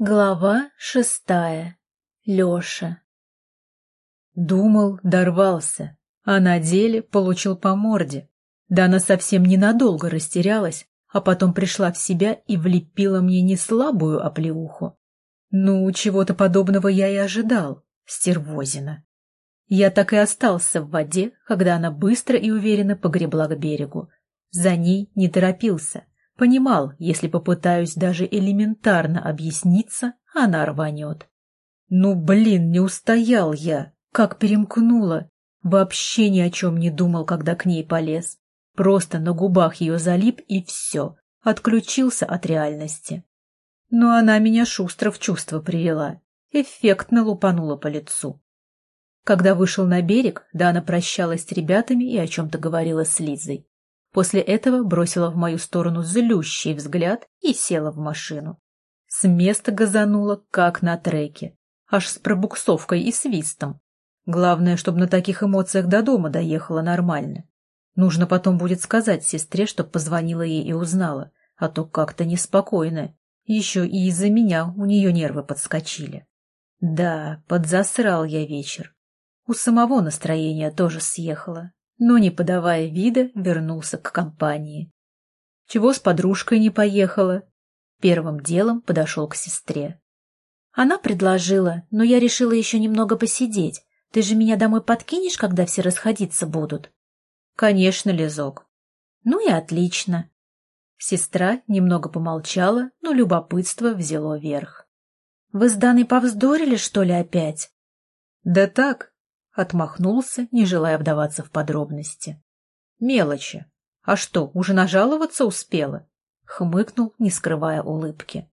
Глава шестая. Леша. Думал, дорвался, а на деле получил по морде. Да она совсем ненадолго растерялась, а потом пришла в себя и влепила мне не слабую оплеуху. Ну, чего-то подобного я и ожидал, стервозина. Я так и остался в воде, когда она быстро и уверенно погребла к берегу. За ней не торопился, Понимал, если попытаюсь даже элементарно объясниться, она рванет. Ну, блин, не устоял я. Как перемкнула. Вообще ни о чем не думал, когда к ней полез. Просто на губах ее залип и все. Отключился от реальности. Но она меня шустро в чувство привела. Эффектно лупанула по лицу. Когда вышел на берег, Дана прощалась с ребятами и о чем-то говорила с Лизой. После этого бросила в мою сторону злющий взгляд и села в машину. С места газанула, как на треке, аж с пробуксовкой и свистом. Главное, чтобы на таких эмоциях до дома доехала нормально. Нужно потом будет сказать сестре, чтоб позвонила ей и узнала, а то как-то неспокойно. Еще и из-за меня у нее нервы подскочили. Да, подзасрал я вечер. У самого настроение тоже съехало но, не подавая вида, вернулся к компании. Чего с подружкой не поехала? Первым делом подошел к сестре. Она предложила, но я решила еще немного посидеть. Ты же меня домой подкинешь, когда все расходиться будут? Конечно, Лизок. Ну и отлично. Сестра немного помолчала, но любопытство взяло верх. Вы с Даной повздорили, что ли, опять? Да так, Отмахнулся, не желая вдаваться в подробности. Мелочи. А что, уже нажаловаться успела? Хмыкнул, не скрывая улыбки.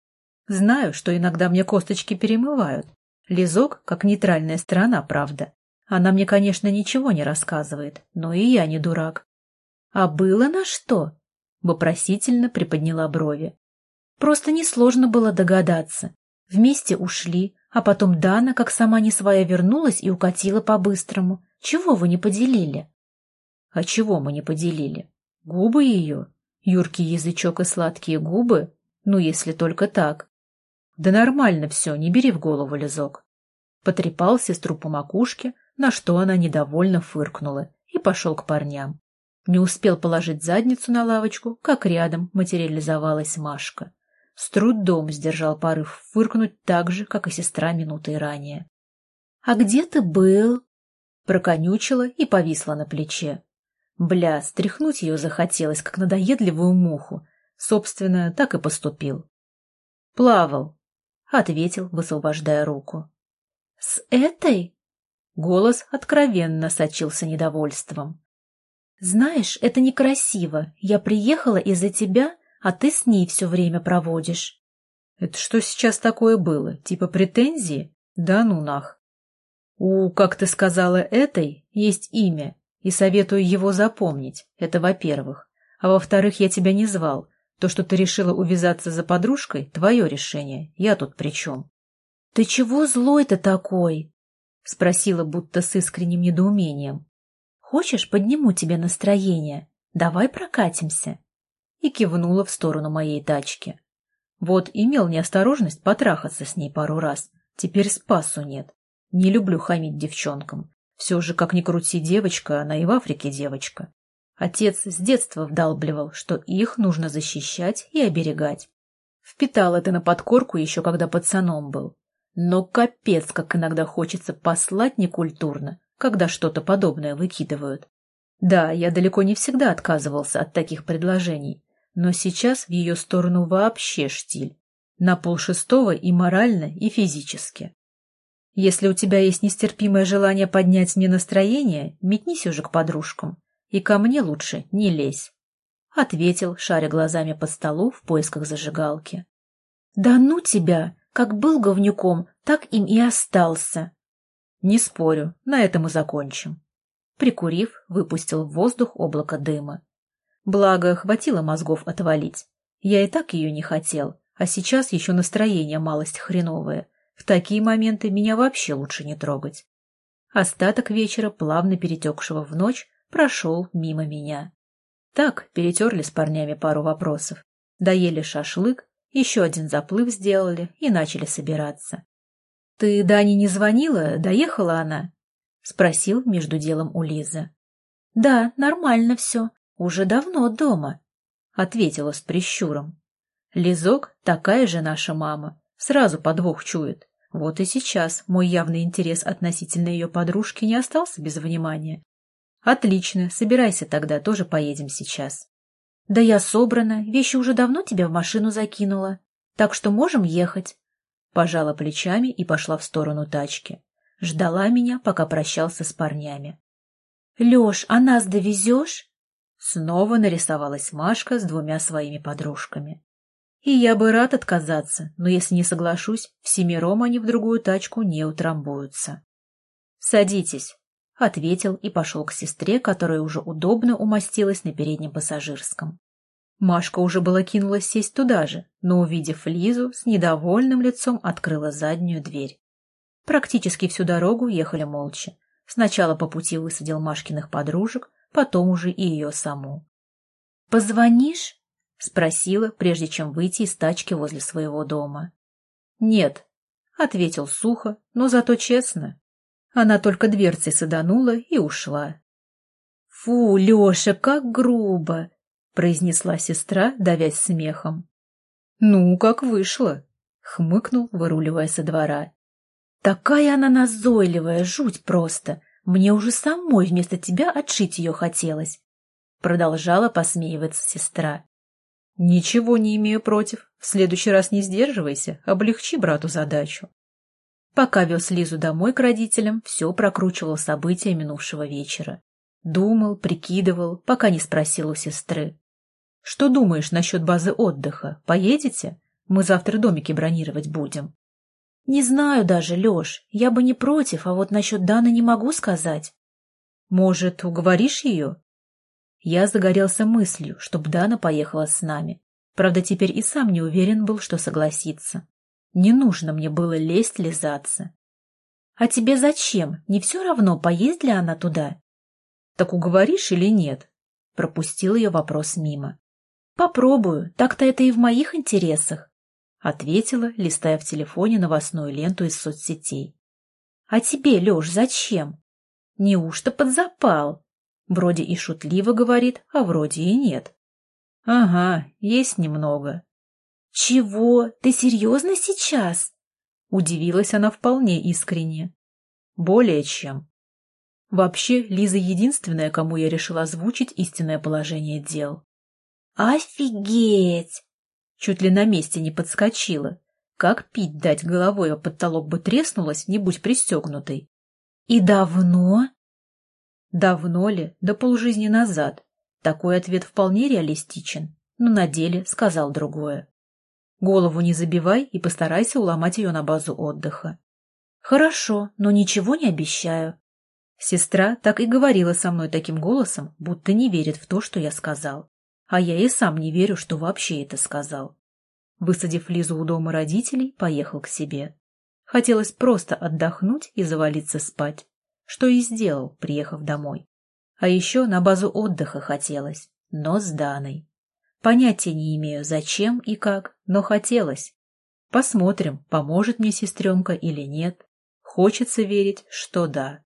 Знаю, что иногда мне косточки перемывают. Лизок, как нейтральная сторона, правда. Она мне, конечно, ничего не рассказывает, но и я не дурак. А было на что? Вопросительно приподняла брови. Просто несложно было догадаться. Вместе ушли, а потом Дана, как сама не своя, вернулась и укатила по-быстрому. Чего вы не поделили? А чего мы не поделили? Губы ее? Юркий язычок и сладкие губы? Ну, если только так. Да нормально все, не бери в голову, Лизок. Потрепал сестру по макушке, на что она недовольно фыркнула, и пошел к парням. Не успел положить задницу на лавочку, как рядом материализовалась Машка. С трудом сдержал порыв фыркнуть так же, как и сестра минутой ранее. — А где ты был? Проконючила и повисла на плече. Бля, стряхнуть ее захотелось, как надоедливую муху. Собственно, так и поступил. — Плавал, — ответил, высвобождая руку. — С этой? Голос откровенно сочился недовольством. — Знаешь, это некрасиво. Я приехала из-за тебя а ты с ней все время проводишь. Это что сейчас такое было? Типа претензии? Да ну нах. У, как ты сказала, этой есть имя, и советую его запомнить, это во-первых. А во-вторых, я тебя не звал. То, что ты решила увязаться за подружкой, твое решение. Я тут при чем? — Ты чего злой-то такой? — спросила будто с искренним недоумением. — Хочешь, подниму тебе настроение? Давай прокатимся и кивнула в сторону моей тачки. Вот имел неосторожность потрахаться с ней пару раз, теперь спасу нет. Не люблю хамить девчонкам. Все же, как ни крути девочка, она и в Африке девочка. Отец с детства вдалбливал, что их нужно защищать и оберегать. Впитал это на подкорку еще когда пацаном был. Но капец, как иногда хочется послать некультурно, когда что-то подобное выкидывают. Да, я далеко не всегда отказывался от таких предложений, но сейчас в ее сторону вообще штиль. На полшестого и морально, и физически. Если у тебя есть нестерпимое желание поднять мне настроение, метнись уже к подружкам. И ко мне лучше не лезь. Ответил, шаря глазами по столу в поисках зажигалки. Да ну тебя! Как был говнюком, так им и остался. Не спорю, на этом и закончим. Прикурив, выпустил в воздух облако дыма. Благо, хватило мозгов отвалить. Я и так ее не хотел, а сейчас еще настроение малость хреновое. В такие моменты меня вообще лучше не трогать. Остаток вечера, плавно перетекшего в ночь, прошел мимо меня. Так, перетерли с парнями пару вопросов, доели шашлык Еще один заплыв сделали и начали собираться. — Ты Дане не звонила? Доехала она? — спросил между делом у Лизы. — Да, нормально все. Уже давно дома, — ответила с прищуром. Лизок такая же наша мама, сразу подвох чует. Вот и сейчас мой явный интерес относительно ее подружки не остался без внимания. Отлично, собирайся тогда, тоже поедем сейчас. Да я собрана, вещи уже давно тебя в машину закинула, так что можем ехать. Пожала плечами и пошла в сторону тачки. Ждала меня, пока прощался с парнями. — Леш, а нас довезешь? Снова нарисовалась Машка с двумя своими подружками. И я бы рад отказаться, но если не соглашусь, всемиром они в другую тачку не утрамбуются. «Садитесь», — ответил и пошел к сестре, которая уже удобно умостилась на переднем пассажирском. Машка уже была кинулась сесть туда же, но, увидев Лизу, с недовольным лицом открыла заднюю дверь. Практически всю дорогу ехали молча. Сначала по пути высадил Машкиных подружек, потом уже и ее саму. «Позвонишь?» — спросила, прежде чем выйти из тачки возле своего дома. «Нет», — ответил сухо, но зато честно. Она только дверцей саданула и ушла. «Фу, Леша, как грубо!» — произнесла сестра, давясь смехом. «Ну, как вышло!» — хмыкнул, выруливая со двора. «Такая она назойливая, жуть просто! Мне уже самой вместо тебя отшить ее хотелось!» Продолжала посмеиваться сестра. «Ничего не имею против. В следующий раз не сдерживайся, облегчи брату задачу». Пока вез Лизу домой к родителям, все прокручивал события минувшего вечера. Думал, прикидывал, пока не спросил у сестры. «Что думаешь насчет базы отдыха? Поедете? Мы завтра домики бронировать будем». «Не знаю даже, Леш. Я бы не против, а вот насчет Даны не могу сказать». «Может, уговоришь ее?» Я загорелся мыслью, чтоб Дана поехала с нами. Правда, теперь и сам не уверен был, что согласится. Не нужно мне было лезть, лизаться. — А тебе зачем? Не все равно, поедет ли она туда? — Так уговоришь или нет? — пропустил ее вопрос мимо. — Попробую, так-то это и в моих интересах, — ответила, листая в телефоне новостную ленту из соцсетей. — А тебе, Леш, зачем? Неужто подзапал? Вроде и шутливо говорит, а вроде и нет. Ага, есть немного. Чего? Ты серьезно сейчас? Удивилась она вполне искренне. Более чем. Вообще, Лиза единственная, кому я решила озвучить истинное положение дел. Офигеть! Чуть ли на месте не подскочила. Как пить дать головой, а потолок бы треснулась, не будь пристегнутой. И давно? Давно ли? Да полжизни назад. Такой ответ вполне реалистичен, но на деле сказал другое. Голову не забивай и постарайся уломать ее на базу отдыха. Хорошо, но ничего не обещаю. Сестра так и говорила со мной таким голосом, будто не верит в то, что я сказал. А я и сам не верю, что вообще это сказал. Высадив Лизу у дома родителей, поехал к себе. Хотелось просто отдохнуть и завалиться спать что и сделал, приехав домой. А еще на базу отдыха хотелось, но с Даной. Понятия не имею, зачем и как, но хотелось. Посмотрим, поможет мне сестренка или нет. Хочется верить, что да.